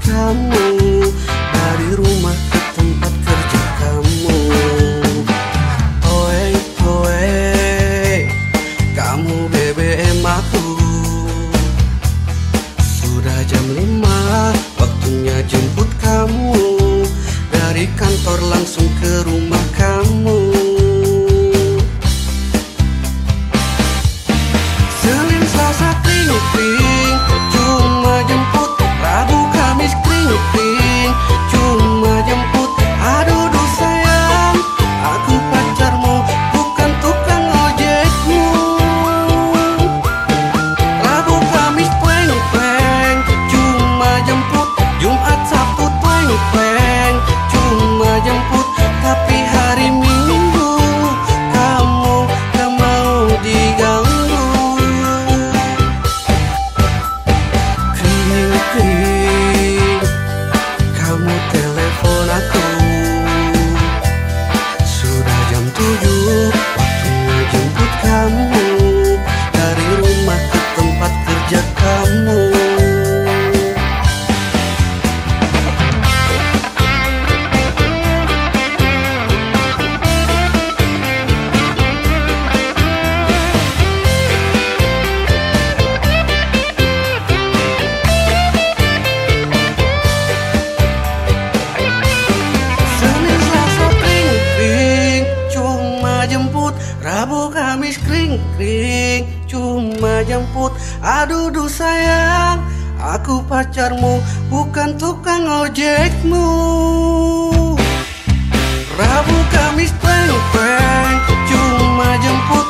can't. kris kring kring Cuma jemput. Aduh duh sayang Aku pacarmu bukan tukang ojekmu. Rabu Kamis peng peng Cuma jemput.